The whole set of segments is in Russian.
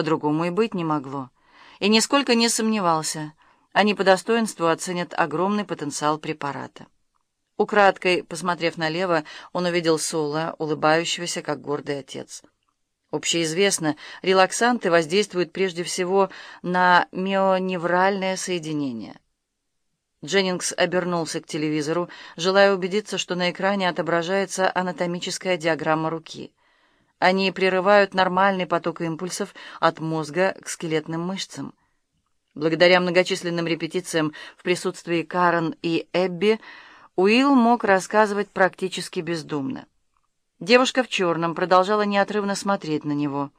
по-другому и быть не могло. И нисколько не сомневался, они по достоинству оценят огромный потенциал препарата. Украдкой, посмотрев налево, он увидел Сола, улыбающегося, как гордый отец. Общеизвестно, релаксанты воздействуют прежде всего на мионевральное соединение. Дженнингс обернулся к телевизору, желая убедиться, что на экране отображается анатомическая диаграмма руки. Они прерывают нормальный поток импульсов от мозга к скелетным мышцам. Благодаря многочисленным репетициям в присутствии Карен и Эбби, Уилл мог рассказывать практически бездумно. Девушка в черном продолжала неотрывно смотреть на него.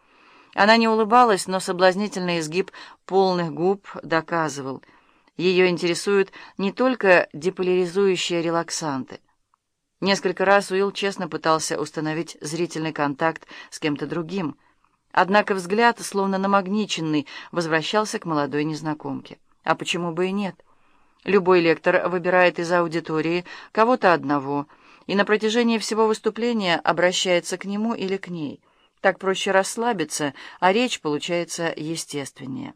Она не улыбалась, но соблазнительный изгиб полных губ доказывал. Ее интересуют не только деполяризующие релаксанты. Несколько раз Уилл честно пытался установить зрительный контакт с кем-то другим. Однако взгляд, словно намагниченный, возвращался к молодой незнакомке. А почему бы и нет? — Любой лектор выбирает из аудитории кого-то одного и на протяжении всего выступления обращается к нему или к ней. Так проще расслабиться, а речь получается естественнее.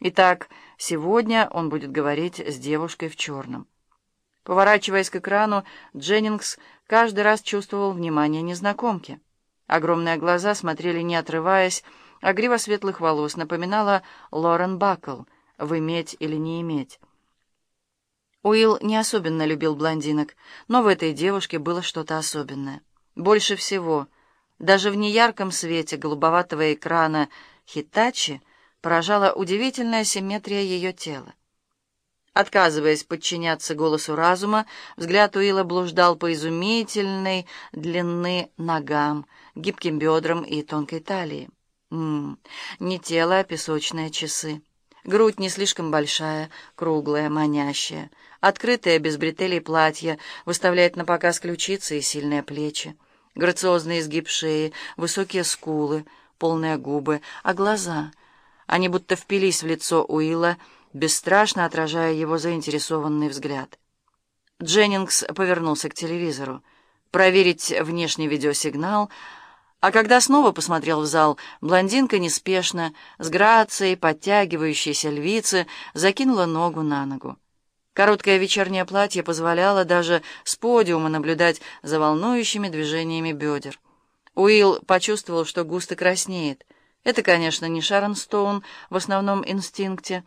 Итак, сегодня он будет говорить с девушкой в черном. Поворачиваясь к экрану, Дженнингс каждый раз чувствовал внимание незнакомки. Огромные глаза смотрели не отрываясь, а грива светлых волос напоминала Лорен Бакл «В иметь или не иметь». Уилл не особенно любил блондинок, но в этой девушке было что-то особенное. Больше всего, даже в неярком свете голубоватого экрана «Хитачи» поражала удивительная симметрия ее тела. Отказываясь подчиняться голосу разума, взгляд Уилла блуждал по изумительной длины ногам, гибким бедрам и тонкой талии. М -м, не тело, а песочные часы. Грудь не слишком большая, круглая, манящая. Открытое без бретелей платье выставляет на показ ключицы и сильные плечи. Грациозный изгиб шеи, высокие скулы, полные губы, а глаза... Они будто впились в лицо Уилла, бесстрашно отражая его заинтересованный взгляд. Дженнингс повернулся к телевизору. Проверить внешний видеосигнал — а когда снова посмотрел в зал, блондинка неспешно, с грацией подтягивающейся львицы, закинула ногу на ногу. Короткое вечернее платье позволяло даже с подиума наблюдать за волнующими движениями бедер. Уилл почувствовал, что густо краснеет. Это, конечно, не Шарон Стоун в основном инстинкте.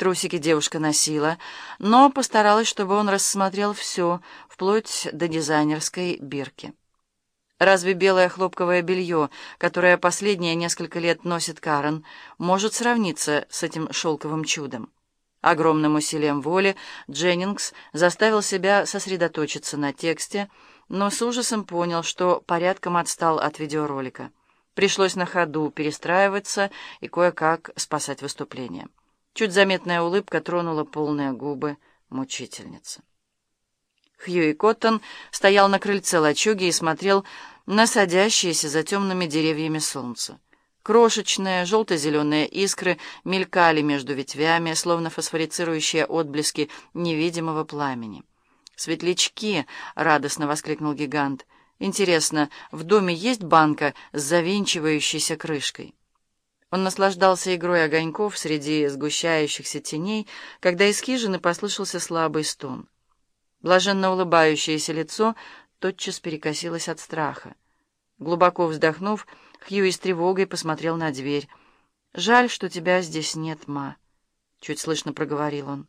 Трусики девушка носила, но постаралась, чтобы он рассмотрел все, вплоть до дизайнерской бирки. Разве белое хлопковое белье, которое последние несколько лет носит Карен, может сравниться с этим шелковым чудом? Огромным усилием воли Дженнингс заставил себя сосредоточиться на тексте, но с ужасом понял, что порядком отстал от видеоролика. Пришлось на ходу перестраиваться и кое-как спасать выступление. Чуть заметная улыбка тронула полные губы мучительницы. Хьюи Коттон стоял на крыльце лачуги и смотрел на садящееся за темными деревьями солнце. Крошечные желто-зеленые искры мелькали между ветвями, словно фосфорицирующие отблески невидимого пламени. «Светлячки!» — радостно воскликнул гигант. «Интересно, в доме есть банка с завинчивающейся крышкой?» Он наслаждался игрой огоньков среди сгущающихся теней, когда из хижины послышался слабый стон. Блаженно улыбающееся лицо тотчас перекосилось от страха. Глубоко вздохнув, Хьюи с тревогой посмотрел на дверь. «Жаль, что тебя здесь нет, ма», — чуть слышно проговорил он.